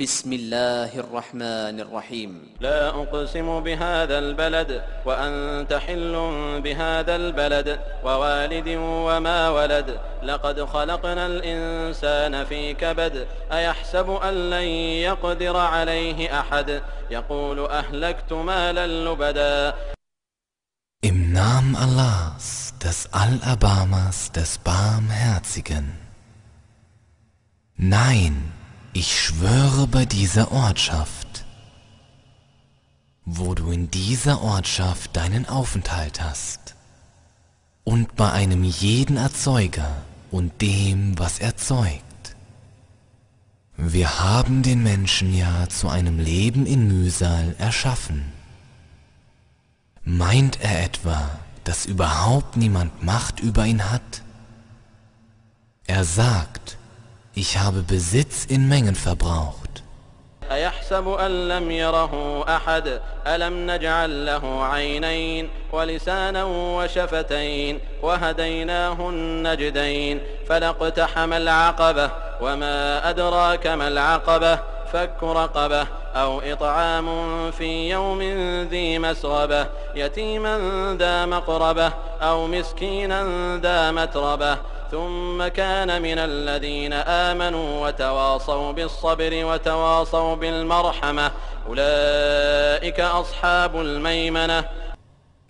بسم الله الرحمن الرحيم. لا أقسم بهذا البلد وأنت حل بهذا البلد ووالد وما ولد. لقد خلقنا الإنسان في كبد أيحسب أن لن يقدر عليه أحد؟ يقول أهلكت مالا لبدا. Im Namen Allahs, des Allerbarmers, des Barmherzigen. Nein, ich schwöre bei dieser Ortschaft, wo du in dieser Ortschaft deinen Aufenthalt hast, und bei einem jeden Erzeuger und dem, was erzeugt. Wir haben den Menschen ja zu einem Leben in Mühsal erschaffen. Meint er etwa, dass überhaupt niemand Macht über ihn hat? Er sagt, ich habe Besitz in Mengen verbraucht. أيحسب أن لم يره أحد؟ ألم نجعل له عينين ولسانا وشفتين وهديناه النجدين؟ فلاقتحم العقبة وما أدراك ما العقبة؟ فك رقبة أو إطعام في يوم ذي مسغبة يتيما ذا مقربة أو مسكينا ذا متربة. ثم كان من الذين آمنوا وتواصوا بالصبر وتواصوا بالمرحمة أولئك أصحاب الميمنة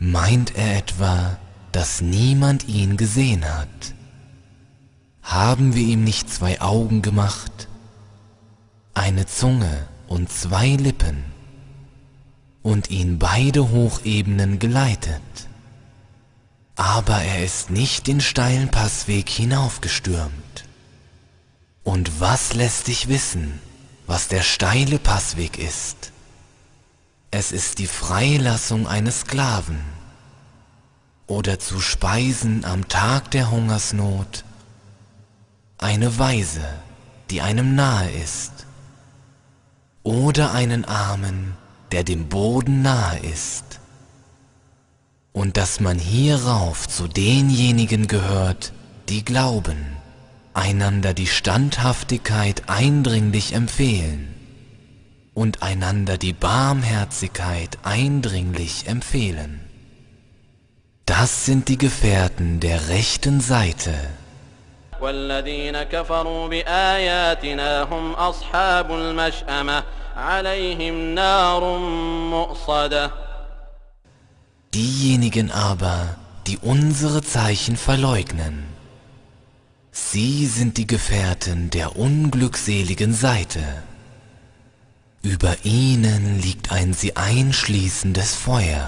Meint er etwa, dass niemand ihn gesehen hat? Haben wir ihm nicht zwei Augen gemacht, eine Zunge und zwei Lippen und ihn beide Hochebenen geleitet? Aber er ist nicht den steilen Passweg hinaufgestürmt. Und was lässt dich wissen, was der steile Passweg ist? Es ist die Freilassung eines Sklaven oder zu speisen am Tag der Hungersnot eine Weise, die einem nahe ist, oder einen Armen, der dem Boden nahe ist und dass man hierauf zu denjenigen gehört, die glauben, einander die Standhaftigkeit eindringlich empfehlen und einander die Barmherzigkeit eindringlich empfehlen. Das sind die Gefährten der rechten Seite. والذين كفروا بآياتنا هم أصحاب المشأمة عليهم نار مؤصده Diejenigen aber, die unsere Zeichen verleugnen, sie sind die Gefährten der unglückseligen Seite. Über ihnen liegt ein sie einschließendes Feuer.